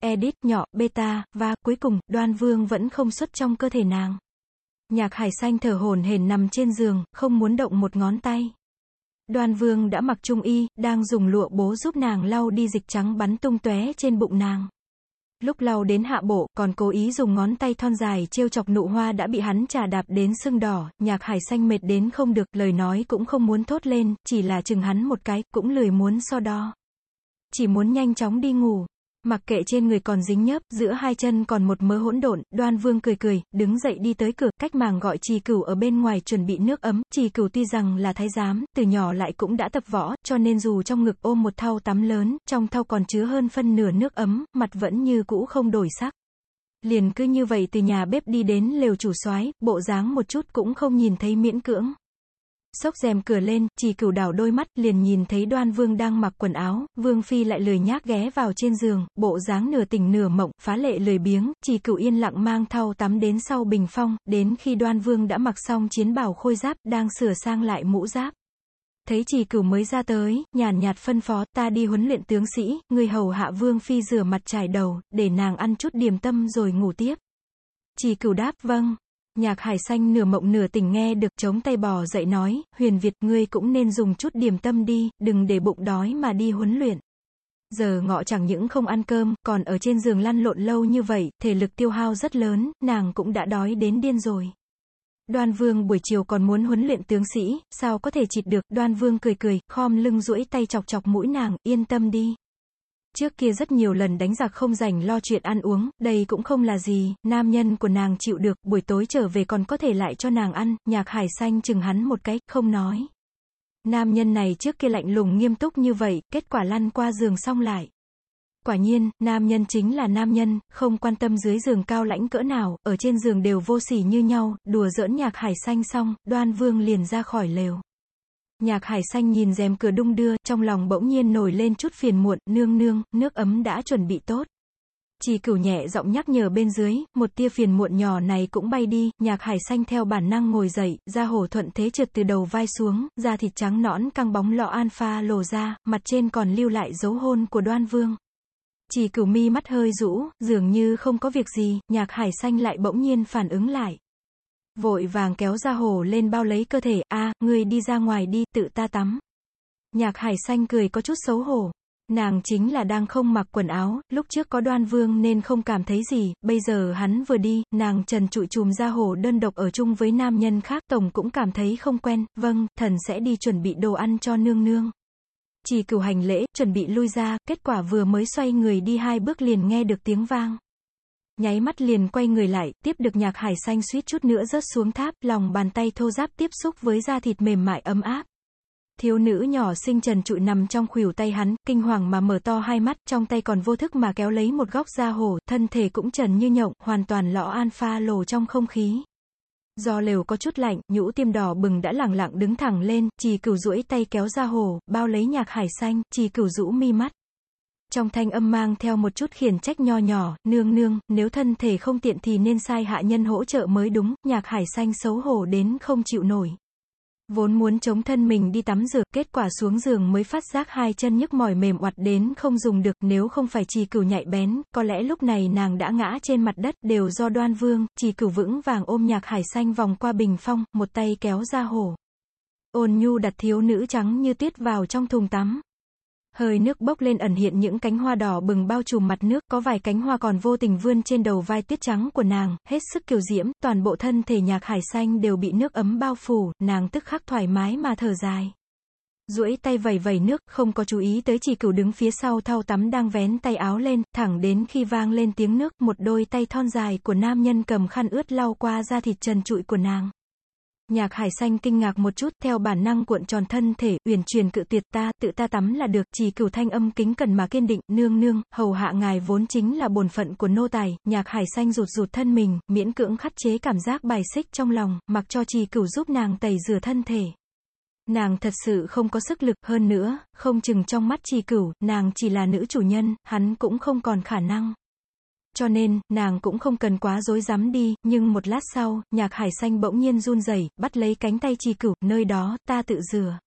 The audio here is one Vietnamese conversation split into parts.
edit, nhỏ, beta, và, cuối cùng, đoan vương vẫn không xuất trong cơ thể nàng. Nhạc hải xanh thở hổn hển nằm trên giường, không muốn động một ngón tay. Đoan vương đã mặc trung y, đang dùng lụa bố giúp nàng lau đi dịch trắng bắn tung tóe trên bụng nàng. Lúc lau đến hạ bộ, còn cố ý dùng ngón tay thon dài trêu chọc nụ hoa đã bị hắn trà đạp đến sưng đỏ, nhạc hải xanh mệt đến không được, lời nói cũng không muốn thốt lên, chỉ là chừng hắn một cái, cũng lười muốn so đo. Chỉ muốn nhanh chóng đi ngủ. Mặc kệ trên người còn dính nhớp, giữa hai chân còn một mớ hỗn độn, đoan vương cười cười, đứng dậy đi tới cửa, cách màng gọi trì cửu ở bên ngoài chuẩn bị nước ấm, trì cửu tuy rằng là thái giám, từ nhỏ lại cũng đã tập võ, cho nên dù trong ngực ôm một thau tắm lớn, trong thau còn chứa hơn phân nửa nước ấm, mặt vẫn như cũ không đổi sắc. Liền cứ như vậy từ nhà bếp đi đến lều chủ soái, bộ dáng một chút cũng không nhìn thấy miễn cưỡng. Xốc rèm cửa lên, chỉ cửu đảo đôi mắt, liền nhìn thấy đoan vương đang mặc quần áo, vương phi lại lười nhác ghé vào trên giường, bộ dáng nửa tỉnh nửa mộng, phá lệ lười biếng, chỉ cửu yên lặng mang thau tắm đến sau bình phong, đến khi đoan vương đã mặc xong chiến bào khôi giáp, đang sửa sang lại mũ giáp. Thấy chỉ cửu mới ra tới, nhàn nhạt phân phó, ta đi huấn luyện tướng sĩ, người hầu hạ vương phi rửa mặt trải đầu, để nàng ăn chút điểm tâm rồi ngủ tiếp. Chỉ cửu đáp, vâng. Nhạc hải xanh nửa mộng nửa tỉnh nghe được chống tay bò dậy nói, huyền Việt ngươi cũng nên dùng chút điểm tâm đi, đừng để bụng đói mà đi huấn luyện. Giờ ngọ chẳng những không ăn cơm, còn ở trên giường lăn lộn lâu như vậy, thể lực tiêu hao rất lớn, nàng cũng đã đói đến điên rồi. Đoan Vương buổi chiều còn muốn huấn luyện tướng sĩ, sao có thể chịt được, Đoan Vương cười cười, khom lưng duỗi tay chọc chọc mũi nàng, yên tâm đi. Trước kia rất nhiều lần đánh giặc không rảnh lo chuyện ăn uống, đây cũng không là gì, nam nhân của nàng chịu được, buổi tối trở về còn có thể lại cho nàng ăn, nhạc hải xanh chừng hắn một cái, không nói. Nam nhân này trước kia lạnh lùng nghiêm túc như vậy, kết quả lăn qua giường xong lại. Quả nhiên, nam nhân chính là nam nhân, không quan tâm dưới giường cao lãnh cỡ nào, ở trên giường đều vô sỉ như nhau, đùa giỡn nhạc hải xanh xong, đoan vương liền ra khỏi lều. Nhạc hải xanh nhìn rèm cửa đung đưa, trong lòng bỗng nhiên nổi lên chút phiền muộn, nương nương, nước ấm đã chuẩn bị tốt. Chỉ cửu nhẹ giọng nhắc nhở bên dưới, một tia phiền muộn nhỏ này cũng bay đi, nhạc hải xanh theo bản năng ngồi dậy, da hổ thuận thế trượt từ đầu vai xuống, da thịt trắng nõn căng bóng lọ alpha lồ ra, mặt trên còn lưu lại dấu hôn của đoan vương. Chỉ cửu mi mắt hơi rũ, dường như không có việc gì, nhạc hải xanh lại bỗng nhiên phản ứng lại. Vội vàng kéo ra hồ lên bao lấy cơ thể, a người đi ra ngoài đi, tự ta tắm. Nhạc hải xanh cười có chút xấu hổ. Nàng chính là đang không mặc quần áo, lúc trước có đoan vương nên không cảm thấy gì, bây giờ hắn vừa đi, nàng trần trụi chùm ra hồ đơn độc ở chung với nam nhân khác, tổng cũng cảm thấy không quen, vâng, thần sẽ đi chuẩn bị đồ ăn cho nương nương. Chỉ cửu hành lễ, chuẩn bị lui ra, kết quả vừa mới xoay người đi hai bước liền nghe được tiếng vang nháy mắt liền quay người lại, tiếp được nhạc hải xanh suýt chút nữa rớt xuống tháp, lòng bàn tay thô giáp tiếp xúc với da thịt mềm mại ấm áp. Thiếu nữ nhỏ xinh trần trụi nằm trong khuỷu tay hắn, kinh hoàng mà mở to hai mắt, trong tay còn vô thức mà kéo lấy một góc da hổ, thân thể cũng trần như nhộng, hoàn toàn lõ alpha lồ trong không khí. Do lều có chút lạnh, nhũ tiêm đỏ bừng đã lẳng lặng đứng thẳng lên, trì cửu duỗi tay kéo ra hồ, bao lấy nhạc hải xanh, trì cửu rũ mi mắt. Trong thanh âm mang theo một chút khiển trách nho nhỏ, nương nương, nếu thân thể không tiện thì nên sai hạ nhân hỗ trợ mới đúng, nhạc hải xanh xấu hổ đến không chịu nổi. Vốn muốn chống thân mình đi tắm rửa, kết quả xuống giường mới phát giác hai chân nhức mỏi mềm oặt đến không dùng được, nếu không phải trì cửu nhạy bén, có lẽ lúc này nàng đã ngã trên mặt đất, đều do đoan vương, trì cửu vững vàng ôm nhạc hải xanh vòng qua bình phong, một tay kéo ra hổ. Ôn nhu đặt thiếu nữ trắng như tuyết vào trong thùng tắm. Hơi nước bốc lên ẩn hiện những cánh hoa đỏ bừng bao trùm mặt nước, có vài cánh hoa còn vô tình vươn trên đầu vai tuyết trắng của nàng, hết sức kiều diễm, toàn bộ thân thể nhạc hải xanh đều bị nước ấm bao phủ, nàng tức khắc thoải mái mà thở dài. duỗi tay vẩy vẩy nước, không có chú ý tới chỉ cửu đứng phía sau thau tắm đang vén tay áo lên, thẳng đến khi vang lên tiếng nước, một đôi tay thon dài của nam nhân cầm khăn ướt lau qua da thịt trần trụi của nàng. Nhạc hải xanh kinh ngạc một chút, theo bản năng cuộn tròn thân thể, uyển truyền cự tuyệt ta, tự ta tắm là được, chỉ cửu thanh âm kính cần mà kiên định, nương nương, hầu hạ ngài vốn chính là bổn phận của nô tài, nhạc hải xanh rụt rụt thân mình, miễn cưỡng khắt chế cảm giác bài xích trong lòng, mặc cho trì cửu giúp nàng tẩy rửa thân thể. Nàng thật sự không có sức lực, hơn nữa, không chừng trong mắt trì cửu, nàng chỉ là nữ chủ nhân, hắn cũng không còn khả năng. Cho nên, nàng cũng không cần quá dối dám đi, nhưng một lát sau, nhạc hải xanh bỗng nhiên run rẩy bắt lấy cánh tay trì cửu, nơi đó, ta tự rửa.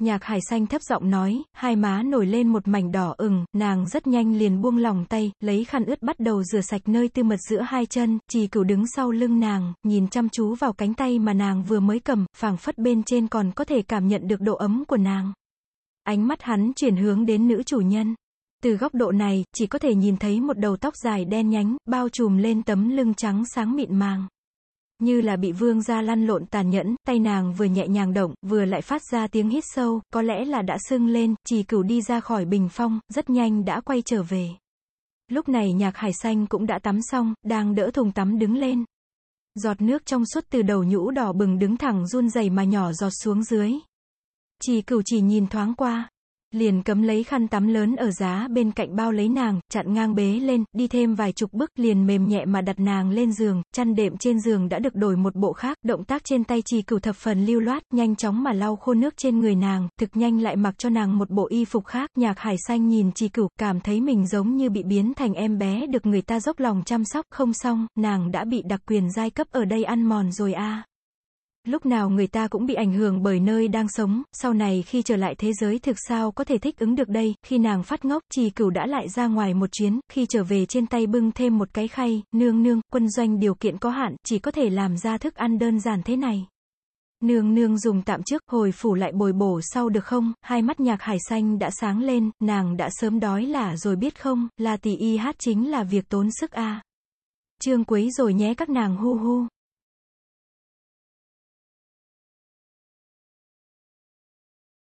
Nhạc hải xanh thấp giọng nói, hai má nổi lên một mảnh đỏ ửng, nàng rất nhanh liền buông lòng tay, lấy khăn ướt bắt đầu rửa sạch nơi tư mật giữa hai chân, trì cửu đứng sau lưng nàng, nhìn chăm chú vào cánh tay mà nàng vừa mới cầm, phảng phất bên trên còn có thể cảm nhận được độ ấm của nàng. Ánh mắt hắn chuyển hướng đến nữ chủ nhân. Từ góc độ này, chỉ có thể nhìn thấy một đầu tóc dài đen nhánh, bao trùm lên tấm lưng trắng sáng mịn màng. Như là bị vương gia lăn lộn tàn nhẫn, tay nàng vừa nhẹ nhàng động, vừa lại phát ra tiếng hít sâu, có lẽ là đã sưng lên, trì cửu đi ra khỏi bình phong, rất nhanh đã quay trở về. Lúc này nhạc hải xanh cũng đã tắm xong, đang đỡ thùng tắm đứng lên. Giọt nước trong suốt từ đầu nhũ đỏ bừng đứng thẳng run rẩy mà nhỏ giọt xuống dưới. Trì cửu chỉ nhìn thoáng qua, liền cấm lấy khăn tắm lớn ở giá bên cạnh bao lấy nàng, chặn ngang bế lên, đi thêm vài chục bước, liền mềm nhẹ mà đặt nàng lên giường, chăn đệm trên giường đã được đổi một bộ khác, động tác trên tay trì cửu thập phần lưu loát, nhanh chóng mà lau khô nước trên người nàng, thực nhanh lại mặc cho nàng một bộ y phục khác, nhạc hải xanh nhìn trì cửu, cảm thấy mình giống như bị biến thành em bé được người ta dốc lòng chăm sóc, không xong, nàng đã bị đặc quyền giai cấp ở đây ăn mòn rồi a. Lúc nào người ta cũng bị ảnh hưởng bởi nơi đang sống, sau này khi trở lại thế giới thực sao có thể thích ứng được đây, khi nàng phát ngốc, trì cửu đã lại ra ngoài một chuyến, khi trở về trên tay bưng thêm một cái khay, nương nương, quân doanh điều kiện có hạn, chỉ có thể làm ra thức ăn đơn giản thế này. Nương nương dùng tạm trước, hồi phủ lại bồi bổ sau được không, hai mắt nhạc hải xanh đã sáng lên, nàng đã sớm đói là rồi biết không, là tỷ y hát chính là việc tốn sức a. Trương quấy rồi nhé các nàng hu hu.